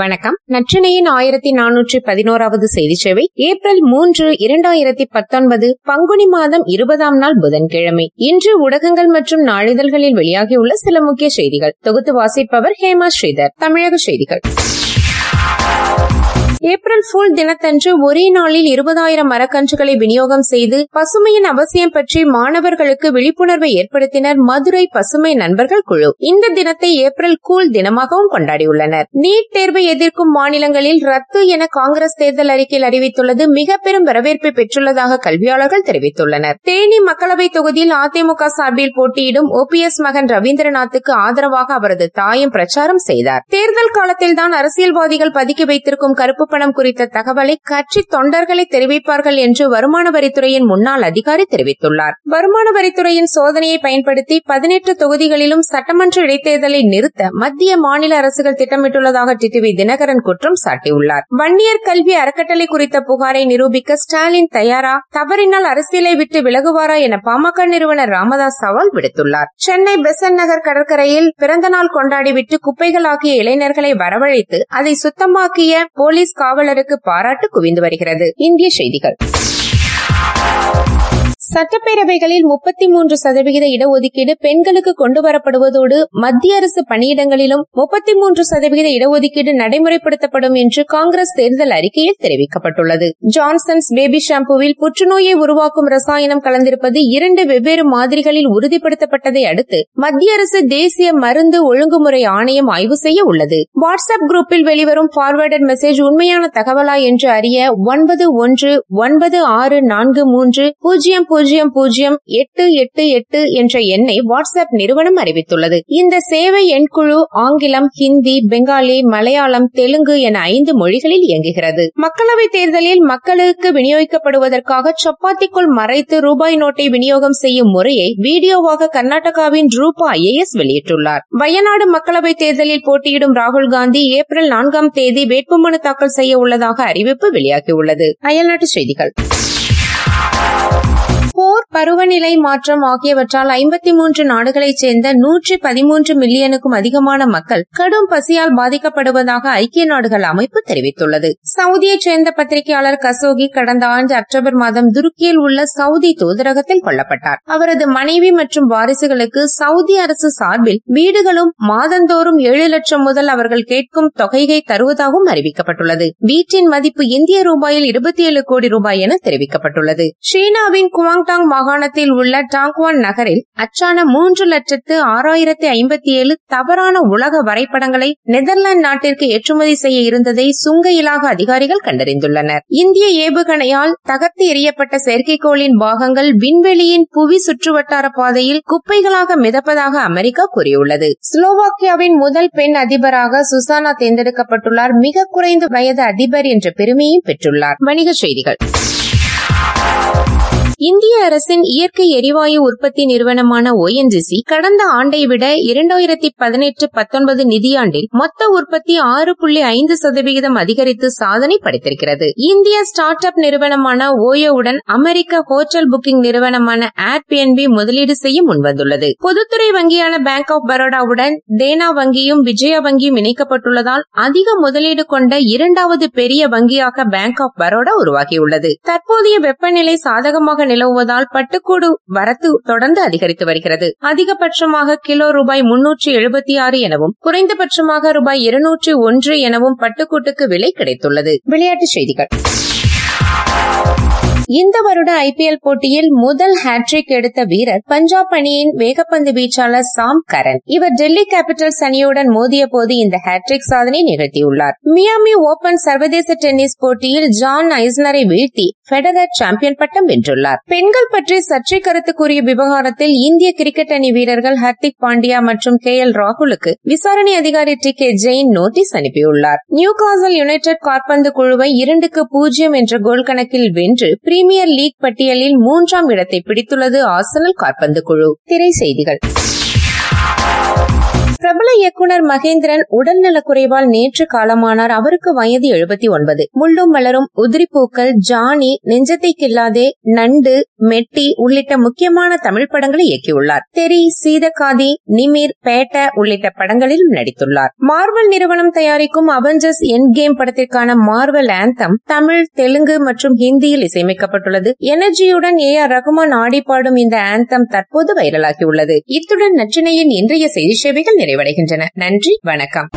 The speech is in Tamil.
வணக்கம். நற்றினையின் ஆயிரத்தி நானூற்றி பதினோராவது செய்தி சேவை ஏப்ரல் மூன்று இரண்டாயிரத்தி பத்தொன்பது பங்குனி மாதம் இருபதாம் நாள் புதன்கிழமை. இன்று ஊடகங்கள் மற்றும் நாளிதழ்களில் வெளியாகியுள்ள சில முக்கிய செய்திகள். தொகுத்து வாசிப்பவர் ஹேமா ஸ்ரீதர். தமிழக செய்திகள். ஏப்ரல் ஃபுல் தினத்தன்று ஒரே நாளில் இருபதாயிரம் மரக்கன்றுகளை விநியோகம் செய்து பசுமையின் அவசியம் பற்றி மாணவர்களுக்கு விழிப்புணர்வை ஏற்படுத்தினர் மதுரை பசுமை நண்பர்கள் குழு. இந்த தினத்தை ஏப்ரல் கூல் தினமாகவும் கொண்டாடியுள்ளனர். நீட் தேர்வை எதிர்க்கும் மாநிலங்களில் ரத்து என காங்கிரஸ் தேர்தல் அறிக்கையில் அறிவித்துள்ளது மிக பெரும் வரவேற்பை பெற்றுள்ளதாக கல்வியாளர்கள் தெரிவித்துள்ளனர். தேனி மக்களவை தொகுதியில் அதிமுக சார்பில் போட்டியிடும் ஓபிஎஸ் மகன் ரவீந்திரநாத்துக்கு ஆதரவாக அவரது தாயும் பிரச்சாரம் செய்தார். தேர்தல் காலத்தில்தான் அரசியல்வாதிகள் பதுக்கி வைத்திருக்கும் கருப்பு பணம் குறித்த தகவலை கட்சி தொண்டர்களை தெரிவிப்பார்கள் என்று வருமான வரித்துறையின் முன்னாள் அதிகாரி தெரிவித்துள்ளார். வருமான வரித்துறையின் சோதனையை பயன்படுத்தி பதினெட்டு தொகுதிகளிலும் சட்டமன்ற இடைத்தேர்தலை நிறுத்த மத்திய மாநில அரசுகள் திட்டமிட்டுள்ளதாக டிடிவி தினகரன் குற்றம் சாட்டியுள்ளார். வன்னியர் கல்வி அறக்கட்டளை குறித்த புகாரை நிரூபிக்க ஸ்டாலின் தயாரா? தவறினால் அரசியலை விட்டு விலகுவாரா என பாமக நிறுவனர் ராமதாஸ் சவால் விடுத்துள்ளார். சென்னை பெசன் நகர் கடற்கரையில் பிறந்தநாள் கொண்டாடிவிட்டு குப்பைகளாகிய இளைஞர்களை வரவழைத்து அதை சுத்தமாக்கிய போலீஸ் காவலருக்கு பாராட்டு குவிந்து வருகிறது. இந்திய செய்திகள். சட்டப்பேரவைகளில் முப்பத்தி மூன்று சதவிகித இடஒதுக்கீடு பெண்களுக்கு கொண்டு வரப்படுவதோடு மத்திய அரசு பணியிடங்களிலும் முப்பத்தி மூன்று சதவிகித இடஒதுக்கீடு நடைமுறைப்படுத்தப்படும் என்று காங்கிரஸ் தேர்தல் அறிக்கையில் தெரிவிக்கப்பட்டுள்ளது. ஜான்சன்ஸ் பேபி ஷாம்புவில் புற்றுநோயை உருவாக்கும் ரசாயனம் கலந்திருப்பது இரண்டு வெவ்வேறு மாதிரிகளில் உறுதிப்படுத்தப்பட்டதை அடுத்து மத்திய அரசு தேசிய மருந்து ஒழுங்குமுறை ஆணையம் ஆய்வு செய்ய உள்ளது. வாட்ஸ்அப் குரூப்பில் வெளிவரும் பார்வர்டட் மெசேஜ் உண்மையான தகவலா என்று அறிய ஒன்பது ஒன்று ஒன்பது ஆறு நான்கு மூன்று பூஜ்ஜியம் பூஜ்ஜியம் பூஜ்ஜியம் எட்டு எட்டு எட்டு என்ற எண்ணை வாட்ஸ்அப் நிறுவனம் அறிவித்துள்ளது. இந்த சேவை எண்குழு ஆங்கிலம் ஹிந்தி பெங்காலி மலையாளம் தெலுங்கு என ஐந்து மொழிகளில் இயங்குகிறது. மக்களவை தேர்தலில் மக்களுக்கு விநியோகிக்கப்படுவதற்காக சப்பாத்திக்குள் மறைத்து ரூபாய் நோட்டை விநியோகம் செய்யும் முறையை வீடியோவாக கர்நாடகாவின் ரூபா ஐஏஎஸ் வெளியிட்டுள்ளார். வயநாடு மக்களவை தேர்தலில் போட்டியிடும் ராகுல் காந்தி ஏப்ரல் நான்காம் தேதி வேட்புமனு தாக்கல் செய்ய உள்ளதாக அறிவிப்பு வெளியாகியுள்ளது. அயல்நாட்டு செய்திகள். போர் பருவநிலை மாற்றம் ஆகியவற்றால் ஐம்பத்தி மூன்று நாடுகளைச் சேர்ந்த நூற்றி பதிமூன்று மில்லியனுக்கும் அதிகமான மக்கள் கடும் பசியால் பாதிக்கப்படுவதாக ஐக்கிய நாடுகள் அமைப்பு தெரிவித்துள்ளது. சவுதியைச் சேர்ந்த பத்திரிகையாளர் கசோகி கடந்த ஆண்டு அக்டோபர் மாதம் துருக்கியில் உள்ள சவுதி தூதரகத்தில் கொல்லப்பட்டார். அவரது மனைவி மற்றும் வாரிசுகளுக்கு சவுதி அரசு சார்பில் வீடுகளும் மாதந்தோறும் ஏழு லட்சம் முதல் அவர்கள் கேட்கும் தொகையை தருவதாகவும் அறிவிக்கப்பட்டுள்ளது. வீட்டின் மதிப்பு இந்திய ரூபாயில் இருபத்தி ஏழு கோடி ரூபாய் என தெரிவிக்கப்பட்டுள்ளது. சீனாவின் குவாங் குவாங்டாங் மாகாணத்தில் உள்ள டாங்வான் நகரில் அச்சான மூன்று லட்சத்து ஆறாயிரத்தி ஐம்பத்தி ஏழு தவறான உலக வரைபடங்களை நெதர்லாந்து நாட்டிற்கு ஏற்றுமதி செய்ய இருந்ததை சுங்க இலாக அதிகாரிகள் கண்டறிந்துள்ளனர். இந்திய ஏவுகணையால் தகர்த்து எறியப்பட்ட செயற்கைக்கோளின் பாகங்கள் விண்வெளியின் புவி சுற்றுவட்டார பாதையில் குப்பைகளாக மிதப்பதாக அமெரிக்கா கூறியுள்ளது. ஸ்லோவாக்கியாவின் முதல் பெண் அதிபராக சுசானா தேர்ந்தெடுக்கப்பட்டுள்ளார். மிக குறைந்த வயது அதிபர் என்ற பெருமையும் பெற்றுள்ளார். வணிகச் செய்திகள். இந்திய அரசின் இயற்கை எரிவாயு உற்பத்தி நிறுவனமான ஓஎன்ஜிசி கடந்த ஆண்டை விட இரண்டாயிரத்தி பதினெட்டு பத்தொன்பது நிதியாண்டில் மொத்த உற்பத்தி ஆறு புள்ளி ஐந்து சதவிகிதம் அதிகரித்து சாதனை படைத்திருக்கிறது. இந்திய ஸ்டார்ட் அப் நிறுவனமான ஓயோவுடன் அமெரிக்க ஹோட்டல் புக்கிங் நிறுவனமான ஏர்பிஎன்பி முதலீடு செய்ய முன்வந்துள்ளது. பொதுத்துறை வங்கியான பேங்க் ஆப் பரோடாவுடன் தேனா வங்கியும் விஜயா வங்கியும் இணைக்கப்பட்டுள்ளதால் அதிக முதலீடு கொண்ட இரண்டாவது பெரிய வங்கியாக பேங்க் ஆப் பரோடா உருவாகியுள்ளது. தற்போதைய வெப்பநிலை சாதகமாக நிலவுவதால் பட்டுக்கூடு வரத்து தொடர்ந்து அதிகரித்து வருகிறது. அதிகபட்சமாக கிலோ ரூபாய் முன்னூற்றி எழுபத்தி ஆறு எனவும் குறைந்தபட்சமாக ரூபாய் இருநூற்றி ஒன்று எனவும் பட்டுக்கூட்டுக்கு விலை கிடைத்துள்ளது. விளையாட்டுச் செய்திகள். இந்த வருட ஐபிஎல் போட்டியில் முதல் ஹேட்ரிக் எடுத்த வீரர் பஞ்சாப் அணியின் வேகப்பந்து வீச்சாளர் சாம் கரன் இவர் டெல்லி கேபிட்டல்ஸ் அணியுடன் மோதிய போது இந்த ஹேட்ரிக் சாதனை நிகழ்த்தியுள்ளார். மியாமி ஓபன் சர்வதேச டென்னிஸ் போட்டியில் ஜான் ஐஸ்னரை வீழ்த்தி பெடரர் சாம்பியன் பட்டம் வென்றுள்ளார். பெண்கள் பற்றி சர்ச்சை கருத்து கூறிய விவகாரத்தில் இந்திய கிரிக்கெட் அணி வீரர்கள் ஹர்திக் பாண்டியா மற்றும் கே எல் ராகுலுக்கு விசாரணை அதிகாரி டி கே ஜெயின் நோட்டீஸ் அனுப்பியுள்ளார். நியூ காசல் யுனைடெட் கார்பந்து குழுவை இரண்டுக்கு பூஜ்ஜியம் என்ற கோல் கணக்கில் வென்று பிரீமியர் லீக் பட்டியலில் மூன்றாம் இடத்தை பிடித்துள்ளது ஆர்சனல் கால்பந்து குழு. திரை செய்திகள். பிரபல இயக்குனர் மகேந்திரன் உடல்நல குறைவால் நேற்று காலமானார். அவருக்கு வயது எழுபத்தி ஒன்பது. முள்ளும் மலரும் உதிரிப்பூக்கள் ஜானி நெஞ்சத்தை கில்லாதே நண்டு மெட்டி உள்ளிட்ட முக்கியமான தமிழ் படங்களை இயக்கியுள்ளார். தெரி சீதகாதி நிமிர் பேட்ட உள்ளிட்ட படங்களிலும் நடித்துள்ளார். மார்வல் நிறுவனம் தயாரிக்கும் அவெஞ்சர்ஸ் என் கேம் படத்திற்கான மார்வல் ஆந்தம் தமிழ் தெலுங்கு மற்றும் ஹிந்தியில் இசையமைக்கப்பட்டுள்ளது. எனர்ஜியுடன் ஏ ஆர் ரகுமான் ஆடி பாடும் இந்த ஆந்தம் தற்போது வைரலாகியுள்ளது. இத்துடன் நச்சினையின் இன்றைய செய்தி சேவைகள் நிறைவடைகின்றன. நன்றி வணக்கம்.